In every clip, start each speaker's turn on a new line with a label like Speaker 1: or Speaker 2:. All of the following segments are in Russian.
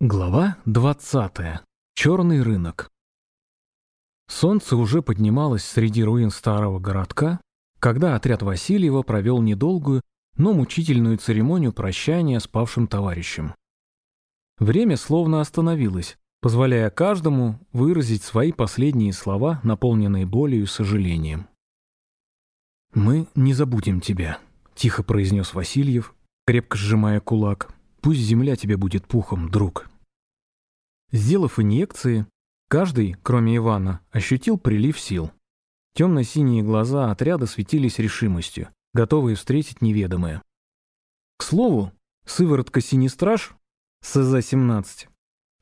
Speaker 1: Глава 20. Черный рынок. Солнце уже поднималось среди руин старого городка, когда отряд Васильева провел недолгую, но мучительную церемонию прощания с павшим товарищем. Время словно остановилось, позволяя каждому выразить свои последние слова, наполненные болью и сожалением. «Мы не забудем тебя», — тихо произнес Васильев, крепко сжимая кулак. Пусть земля тебе будет пухом, друг. Сделав инъекции, каждый, кроме Ивана, ощутил прилив сил. Темно-синие глаза отряда светились решимостью, готовые встретить неведомое. К слову, сыворотка «Синестраж» СЗ-17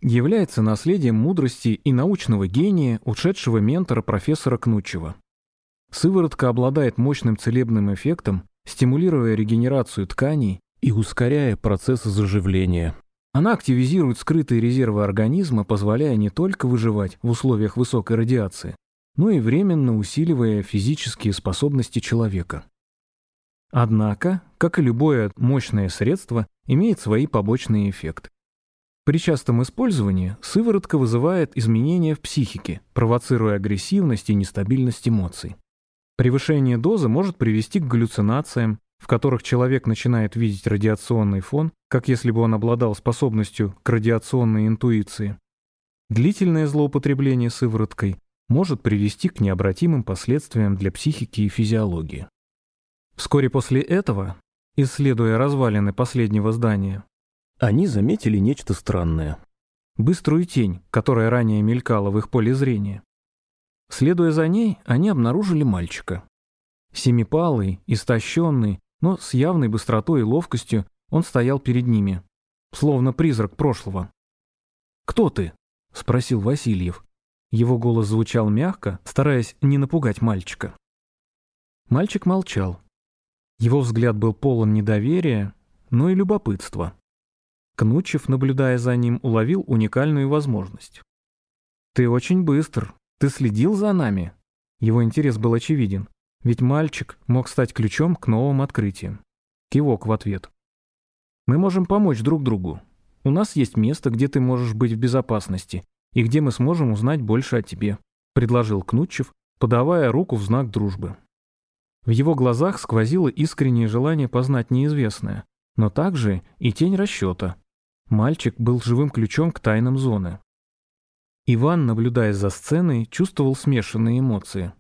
Speaker 1: является наследием мудрости и научного гения ушедшего ментора профессора Кнучева. Сыворотка обладает мощным целебным эффектом, стимулируя регенерацию тканей и ускоряя процесс заживления. Она активизирует скрытые резервы организма, позволяя не только выживать в условиях высокой радиации, но и временно усиливая физические способности человека. Однако, как и любое мощное средство, имеет свои побочные эффекты. При частом использовании сыворотка вызывает изменения в психике, провоцируя агрессивность и нестабильность эмоций. Превышение дозы может привести к галлюцинациям, в которых человек начинает видеть радиационный фон, как если бы он обладал способностью к радиационной интуиции. Длительное злоупотребление сывороткой может привести к необратимым последствиям для психики и физиологии. Вскоре после этого, исследуя развалины последнего здания, они заметили нечто странное. Быструю тень, которая ранее мелькала в их поле зрения. Следуя за ней, они обнаружили мальчика. Семипалый, истощенный, но с явной быстротой и ловкостью он стоял перед ними, словно призрак прошлого. «Кто ты?» — спросил Васильев. Его голос звучал мягко, стараясь не напугать мальчика. Мальчик молчал. Его взгляд был полон недоверия, но и любопытства. Кнучев, наблюдая за ним, уловил уникальную возможность. «Ты очень быстр. Ты следил за нами?» Его интерес был очевиден. Ведь мальчик мог стать ключом к новым открытиям. Кивок в ответ. Мы можем помочь друг другу. У нас есть место, где ты можешь быть в безопасности, и где мы сможем узнать больше о тебе», — предложил Кнутчев, подавая руку в знак дружбы. В его глазах сквозило искреннее желание познать неизвестное, но также и тень расчета. Мальчик был живым ключом к тайнам зоны. Иван, наблюдая за сценой, чувствовал смешанные эмоции.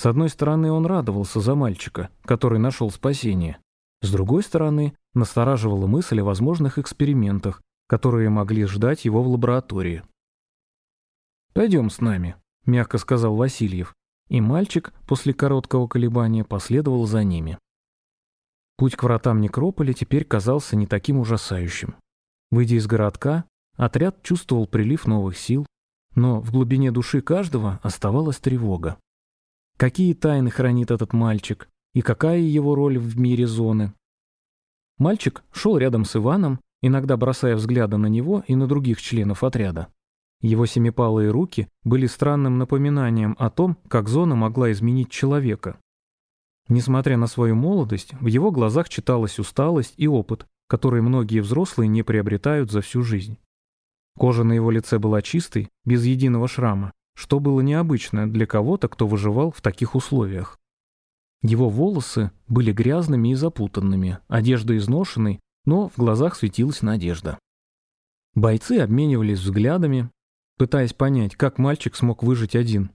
Speaker 1: С одной стороны, он радовался за мальчика, который нашел спасение. С другой стороны, настораживала мысль о возможных экспериментах, которые могли ждать его в лаборатории. «Пойдем с нами», — мягко сказал Васильев, и мальчик после короткого колебания последовал за ними. Путь к вратам некрополя теперь казался не таким ужасающим. Выйдя из городка, отряд чувствовал прилив новых сил, но в глубине души каждого оставалась тревога. Какие тайны хранит этот мальчик? И какая его роль в мире зоны? Мальчик шел рядом с Иваном, иногда бросая взгляды на него и на других членов отряда. Его семипалые руки были странным напоминанием о том, как зона могла изменить человека. Несмотря на свою молодость, в его глазах читалась усталость и опыт, которые многие взрослые не приобретают за всю жизнь. Кожа на его лице была чистой, без единого шрама, что было необычно для кого-то, кто выживал в таких условиях. Его волосы были грязными и запутанными, одежда изношенной, но в глазах светилась надежда. Бойцы обменивались взглядами, пытаясь понять, как мальчик смог выжить один.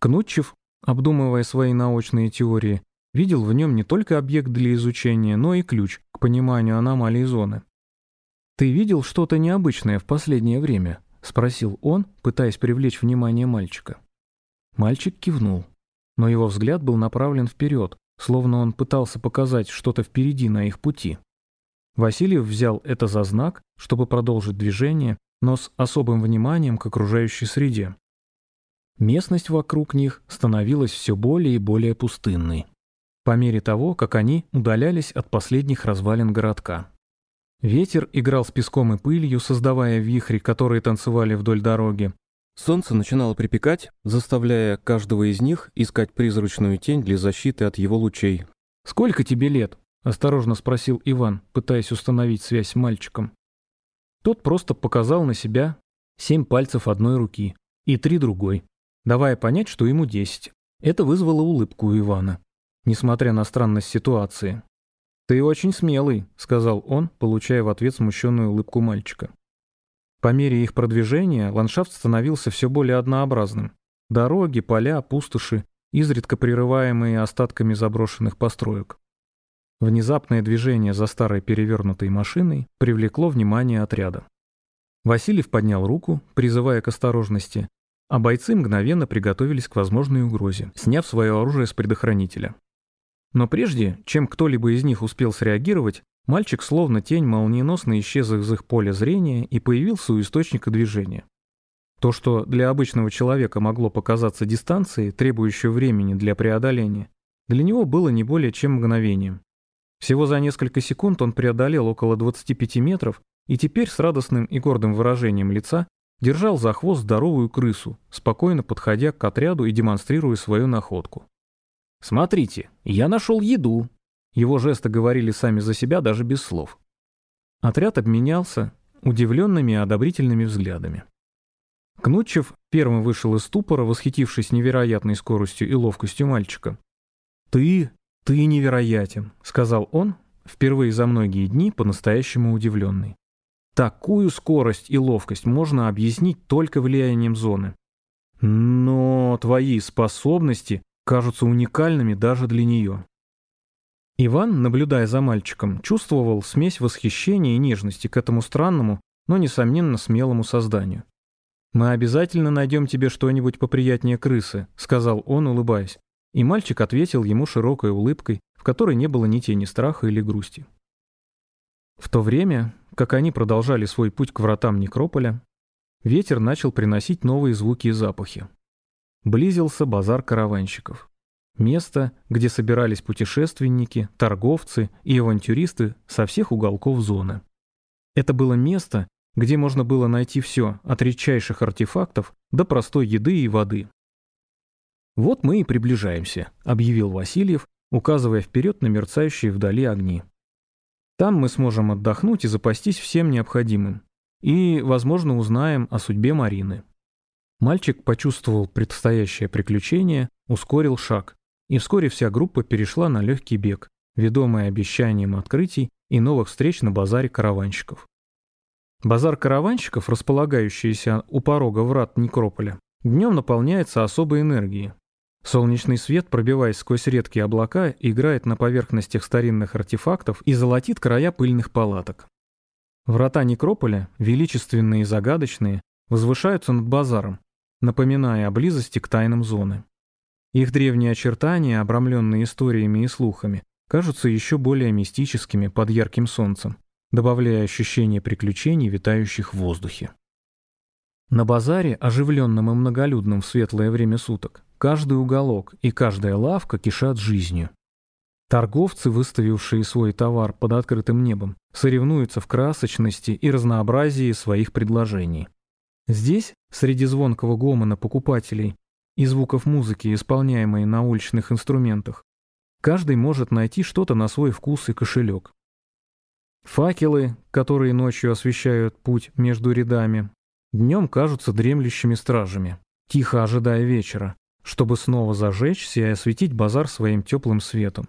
Speaker 1: Кнутчев, обдумывая свои научные теории, видел в нем не только объект для изучения, но и ключ к пониманию аномалий зоны. «Ты видел что-то необычное в последнее время?» — спросил он, пытаясь привлечь внимание мальчика. Мальчик кивнул, но его взгляд был направлен вперед, словно он пытался показать что-то впереди на их пути. Васильев взял это за знак, чтобы продолжить движение, но с особым вниманием к окружающей среде. Местность вокруг них становилась все более и более пустынной, по мере того, как они удалялись от последних развалин городка. Ветер играл с песком и пылью, создавая вихри, которые танцевали вдоль дороги. Солнце начинало припекать, заставляя каждого из них искать призрачную тень для защиты от его лучей. «Сколько тебе лет?» – осторожно спросил Иван, пытаясь установить связь с мальчиком. Тот просто показал на себя семь пальцев одной руки и три другой, давая понять, что ему десять. Это вызвало улыбку у Ивана, несмотря на странность ситуации. «Ты очень смелый», — сказал он, получая в ответ смущенную улыбку мальчика. По мере их продвижения ландшафт становился все более однообразным. Дороги, поля, пустоши, изредка прерываемые остатками заброшенных построек. Внезапное движение за старой перевернутой машиной привлекло внимание отряда. Васильев поднял руку, призывая к осторожности, а бойцы мгновенно приготовились к возможной угрозе, сняв свое оружие с предохранителя. Но прежде, чем кто-либо из них успел среагировать, мальчик словно тень молниеносно исчез из их поля зрения и появился у источника движения. То, что для обычного человека могло показаться дистанцией, требующей времени для преодоления, для него было не более чем мгновением. Всего за несколько секунд он преодолел около 25 метров и теперь с радостным и гордым выражением лица держал за хвост здоровую крысу, спокойно подходя к отряду и демонстрируя свою находку. «Смотрите, я нашел еду!» Его жесты говорили сами за себя даже без слов. Отряд обменялся удивленными и одобрительными взглядами. Кнутчев первым вышел из ступора, восхитившись невероятной скоростью и ловкостью мальчика. «Ты «Ты невероятен», — сказал он, впервые за многие дни по-настоящему удивленный. Такую скорость и ловкость можно объяснить только влиянием зоны. Но твои способности кажутся уникальными даже для нее. Иван, наблюдая за мальчиком, чувствовал смесь восхищения и нежности к этому странному, но, несомненно, смелому созданию. «Мы обязательно найдем тебе что-нибудь поприятнее крысы», — сказал он, улыбаясь. И мальчик ответил ему широкой улыбкой, в которой не было ни тени страха или грусти. В то время, как они продолжали свой путь к вратам Некрополя, ветер начал приносить новые звуки и запахи. Близился базар караванщиков. Место, где собирались путешественники, торговцы и авантюристы со всех уголков зоны. Это было место, где можно было найти все, от редчайших артефактов до простой еды и воды. «Вот мы и приближаемся», — объявил Васильев, указывая вперед на мерцающие вдали огни. «Там мы сможем отдохнуть и запастись всем необходимым. И, возможно, узнаем о судьбе Марины». Мальчик почувствовал предстоящее приключение, ускорил шаг, и вскоре вся группа перешла на легкий бег, ведомая обещанием открытий и новых встреч на базаре караванщиков. Базар караванщиков, располагающийся у порога врат Некрополя, днем наполняется особой энергией, Солнечный свет, пробиваясь сквозь редкие облака, играет на поверхностях старинных артефактов и золотит края пыльных палаток. Врата некрополя, величественные и загадочные, возвышаются над базаром, напоминая о близости к тайнам зоны. Их древние очертания, обрамленные историями и слухами, кажутся еще более мистическими под ярким солнцем, добавляя ощущение приключений, витающих в воздухе. На базаре, оживленном и многолюдном в светлое время суток, Каждый уголок и каждая лавка кишат жизнью. Торговцы, выставившие свой товар под открытым небом, соревнуются в красочности и разнообразии своих предложений. Здесь, среди звонкого гомона покупателей и звуков музыки, исполняемой на уличных инструментах, каждый может найти что-то на свой вкус и кошелек. Факелы, которые ночью освещают путь между рядами, днем кажутся дремлющими стражами, тихо ожидая вечера, чтобы снова зажечься и осветить базар своим теплым светом.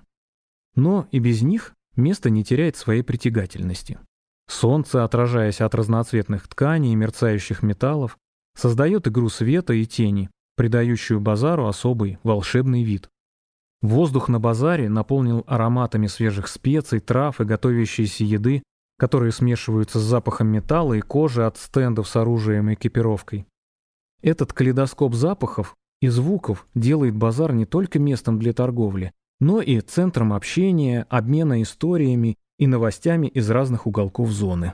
Speaker 1: Но и без них место не теряет своей притягательности. Солнце, отражаясь от разноцветных тканей и мерцающих металлов, создает игру света и тени, придающую базару особый волшебный вид. Воздух на базаре наполнил ароматами свежих специй, трав и готовящейся еды, которые смешиваются с запахом металла и кожи от стендов с оружием и экипировкой. Этот калейдоскоп запахов и звуков делает базар не только местом для торговли, но и центром общения, обмена историями и новостями из разных уголков зоны.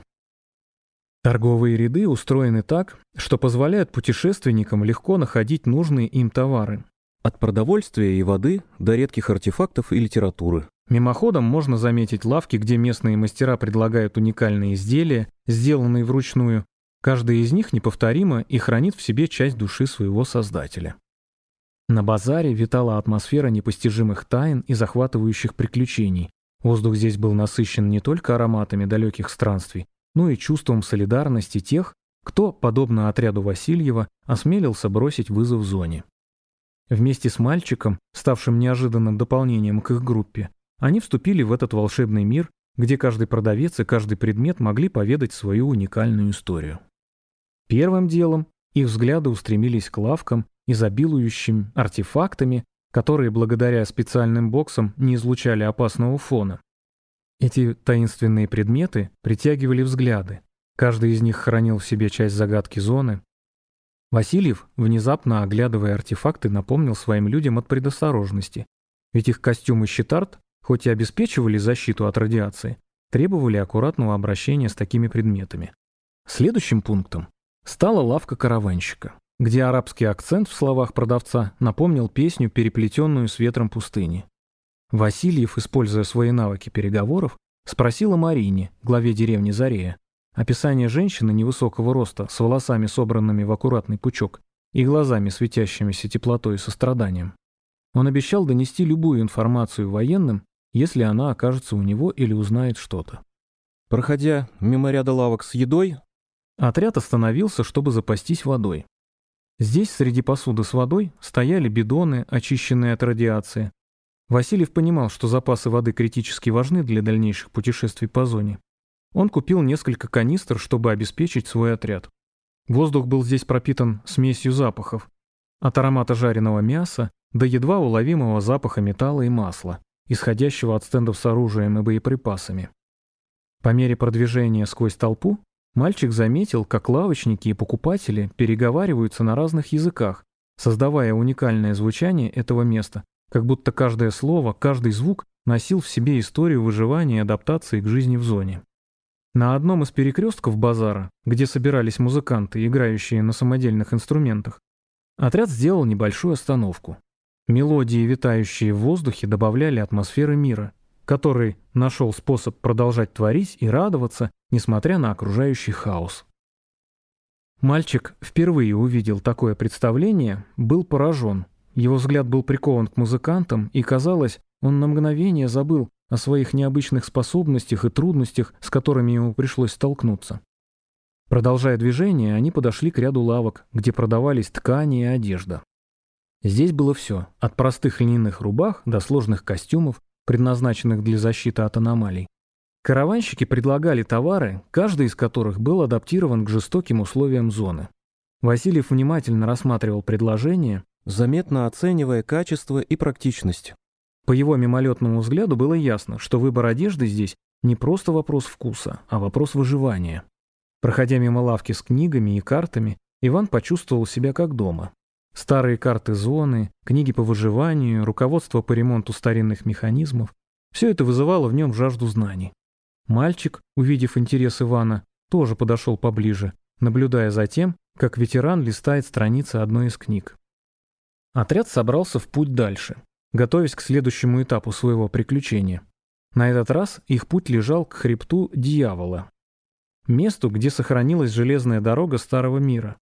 Speaker 1: Торговые ряды устроены так, что позволяют путешественникам легко находить нужные им товары. От продовольствия и воды до редких артефактов и литературы. Мимоходом можно заметить лавки, где местные мастера предлагают уникальные изделия, сделанные вручную. Каждая из них неповторима и хранит в себе часть души своего создателя. На базаре витала атмосфера непостижимых тайн и захватывающих приключений. Воздух здесь был насыщен не только ароматами далеких странствий, но и чувством солидарности тех, кто, подобно отряду Васильева, осмелился бросить вызов зоне. Вместе с мальчиком, ставшим неожиданным дополнением к их группе, они вступили в этот волшебный мир, где каждый продавец и каждый предмет могли поведать свою уникальную историю. Первым делом их взгляды устремились к лавкам, изобилующим артефактами, которые благодаря специальным боксам не излучали опасного фона. Эти таинственные предметы притягивали взгляды. Каждый из них хранил в себе часть загадки зоны. Васильев, внезапно оглядывая артефакты, напомнил своим людям от предосторожности. Ведь их костюмы щитарт, хоть и обеспечивали защиту от радиации, требовали аккуратного обращения с такими предметами. Следующим пунктом стала лавка караванщика, где арабский акцент в словах продавца напомнил песню, переплетенную с ветром пустыни. Васильев, используя свои навыки переговоров, спросил о Марине, главе деревни Зарея. Описание женщины невысокого роста, с волосами собранными в аккуратный пучок и глазами, светящимися теплотой и состраданием. Он обещал донести любую информацию военным, если она окажется у него или узнает что-то.
Speaker 2: Проходя мимо ряда лавок с едой,
Speaker 1: отряд остановился, чтобы запастись водой. Здесь, среди посуды с водой, стояли бидоны, очищенные от радиации, Васильев понимал, что запасы воды критически важны для дальнейших путешествий по зоне. Он купил несколько канистр, чтобы обеспечить свой отряд. Воздух был здесь пропитан смесью запахов. От аромата жареного мяса до едва уловимого запаха металла и масла, исходящего от стендов с оружием и боеприпасами. По мере продвижения сквозь толпу, мальчик заметил, как лавочники и покупатели переговариваются на разных языках, создавая уникальное звучание этого места, как будто каждое слово, каждый звук носил в себе историю выживания и адаптации к жизни в зоне. На одном из перекрестков базара, где собирались музыканты, играющие на самодельных инструментах, отряд сделал небольшую остановку. Мелодии, витающие в воздухе, добавляли атмосферы мира, который нашел способ продолжать творить и радоваться, несмотря на окружающий хаос. Мальчик впервые увидел такое представление, был поражен – его взгляд был прикован к музыкантам, и, казалось, он на мгновение забыл о своих необычных способностях и трудностях, с которыми ему пришлось столкнуться. Продолжая движение, они подошли к ряду лавок, где продавались ткани и одежда. Здесь было все, от простых льняных рубах до сложных костюмов, предназначенных для защиты от аномалий. Караванщики предлагали товары, каждый из которых был адаптирован к жестоким условиям зоны. Васильев внимательно рассматривал предложения,
Speaker 2: заметно оценивая качество и практичность.
Speaker 1: По его мимолетному взгляду было ясно, что выбор одежды здесь не просто вопрос вкуса, а вопрос выживания. Проходя мимо лавки с книгами и картами, Иван почувствовал себя как дома. Старые карты зоны, книги по выживанию, руководство по ремонту старинных механизмов – все это вызывало в нем жажду знаний. Мальчик, увидев интерес Ивана, тоже подошел поближе, наблюдая за тем, как ветеран листает страницы одной из книг. Отряд собрался в путь дальше, готовясь к следующему этапу своего приключения. На этот раз их путь лежал к хребту Дьявола, месту, где сохранилась железная дорога Старого Мира.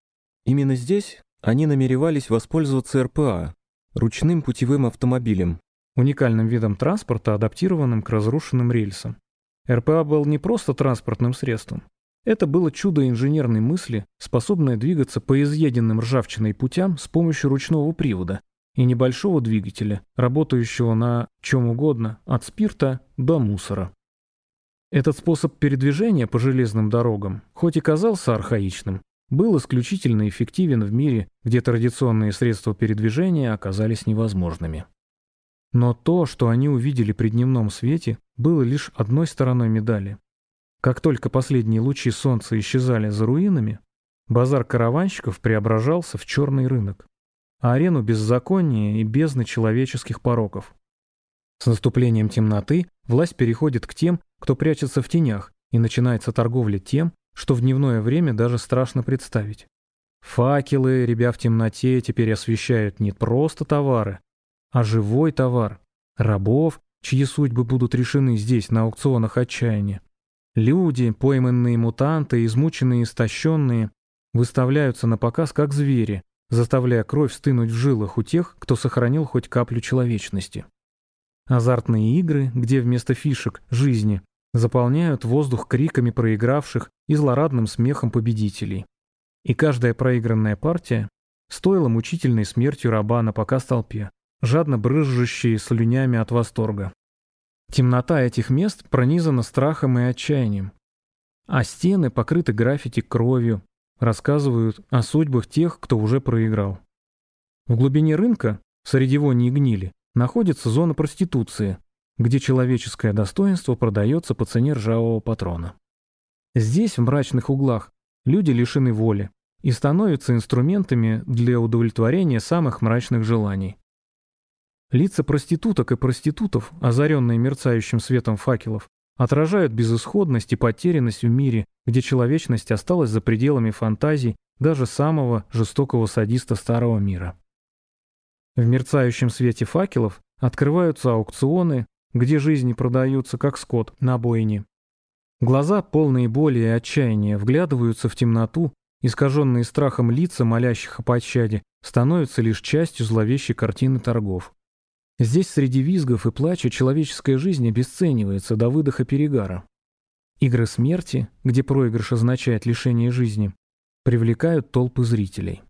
Speaker 2: Именно здесь они намеревались воспользоваться РПА, ручным путевым автомобилем.
Speaker 1: Уникальным видом транспорта, адаптированным к разрушенным рельсам. РПА был не просто транспортным средством. Это было чудо инженерной мысли, способное двигаться по изъеденным ржавчиной путям с помощью ручного привода и небольшого двигателя, работающего на чем угодно, от спирта до мусора. Этот способ передвижения по железным дорогам, хоть и казался архаичным, был исключительно эффективен в мире, где традиционные средства передвижения оказались невозможными. Но то, что они увидели при дневном свете, было лишь одной стороной медали. Как только последние лучи солнца исчезали за руинами, базар караванщиков преображался в черный рынок, а арену беззакония и бездны человеческих пороков. С наступлением темноты власть переходит к тем, кто прячется в тенях, и начинается торговля тем, что в дневное время даже страшно представить. Факелы, ребя в темноте, теперь освещают не просто товары, а живой товар, рабов, чьи судьбы будут решены здесь, на аукционах отчаяния. Люди, пойманные мутанты, измученные и истощенные, выставляются на показ как звери, заставляя кровь стынуть в жилах у тех, кто сохранил хоть каплю человечности. Азартные игры, где вместо фишек – жизни, заполняют воздух криками проигравших и злорадным смехом победителей. И каждая проигранная партия стоила мучительной смертью раба на показ толпе, жадно брызжущей слюнями от восторга. Темнота этих мест пронизана страхом и отчаянием, а стены покрыты граффити кровью, рассказывают о судьбах тех, кто уже проиграл. В глубине рынка, среди вони и гнили, находится зона проституции, где человеческое достоинство продается по цене ржавого патрона. Здесь, в мрачных углах, люди лишены воли и становятся инструментами для удовлетворения самых мрачных желаний. Лица проституток и проститутов, озаренные мерцающим светом факелов, отражают безысходность и потерянность в мире, где человечность осталась за пределами фантазий даже самого жестокого садиста старого мира. В мерцающем свете факелов открываются аукционы, где жизни продаются как скот на бойне. Глаза, полные боли и отчаяния, вглядываются в темноту, искаженные страхом лица, молящих о пощаде, становятся лишь частью зловещей картины торгов. Здесь среди визгов и плача человеческая жизнь обесценивается до выдоха перегара. Игры смерти, где проигрыш означает лишение жизни, привлекают толпы зрителей.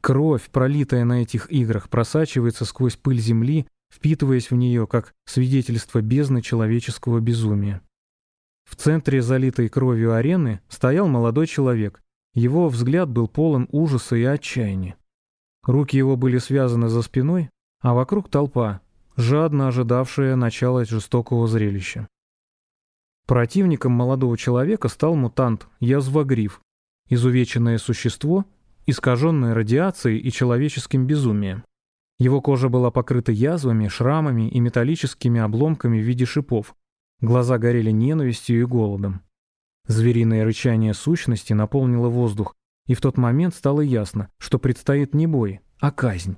Speaker 1: Кровь, пролитая на этих играх, просачивается сквозь пыль земли, впитываясь в нее как свидетельство бездны человеческого безумия. В центре залитой кровью арены стоял молодой человек. Его взгляд был полон ужаса и отчаяния. Руки его были связаны за спиной, а вокруг толпа, жадно ожидавшая начала жестокого зрелища. Противником молодого человека стал мутант, язвогриф, изувеченное существо, искаженное радиацией и человеческим безумием. Его кожа была покрыта язвами, шрамами и металлическими обломками в виде шипов. Глаза горели ненавистью и голодом. Звериное рычание сущности наполнило воздух, и в тот момент стало ясно, что предстоит не бой, а казнь.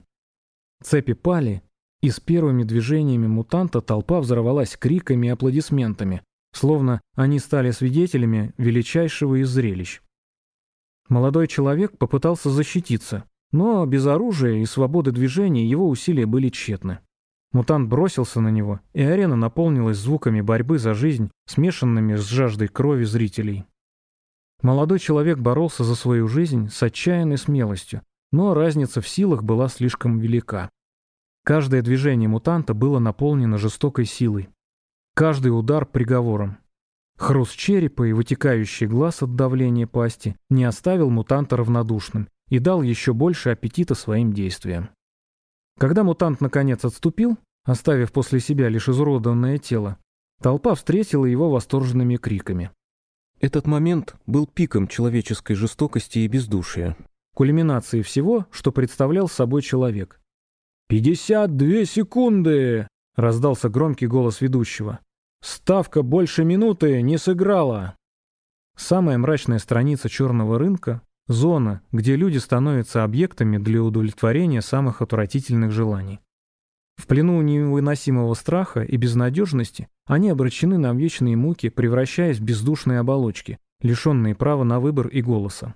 Speaker 1: Цепи пали, и с первыми движениями мутанта толпа взорвалась криками и аплодисментами, словно они стали свидетелями величайшего из зрелищ. Молодой человек попытался защититься, но без оружия и свободы движения его усилия были тщетны. Мутант бросился на него, и арена наполнилась звуками борьбы за жизнь, смешанными с жаждой крови зрителей. Молодой человек боролся за свою жизнь с отчаянной смелостью, но разница в силах была слишком велика. Каждое движение мутанта было наполнено жестокой силой. Каждый удар — приговором. Хруст черепа и вытекающий глаз от давления пасти не оставил мутанта равнодушным и дал еще больше аппетита своим действиям. Когда мутант наконец отступил, оставив после себя лишь изуродованное тело, толпа встретила его восторженными криками.
Speaker 2: Этот момент был пиком человеческой жестокости и бездушия.
Speaker 1: Кульминацией всего, что представлял собой человек. «Пятьдесят две секунды!» — раздался громкий голос ведущего. «Ставка больше минуты не сыграла!» Самая мрачная страница черного рынка Зона, где люди становятся объектами для удовлетворения самых отвратительных желаний. В плену невыносимого страха и безнадежности они обращены на вечные муки, превращаясь в бездушные оболочки, лишенные права на выбор и голоса.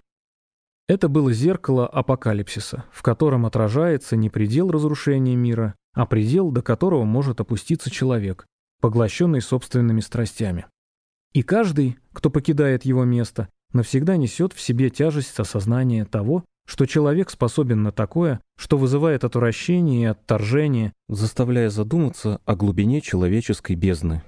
Speaker 1: Это было зеркало апокалипсиса, в котором отражается не предел разрушения мира, а предел, до которого может опуститься человек, поглощенный собственными страстями. И каждый, кто покидает его место, навсегда несет в себе тяжесть осознания того, что человек способен на такое, что вызывает отвращение и отторжение,
Speaker 2: заставляя задуматься о глубине человеческой бездны.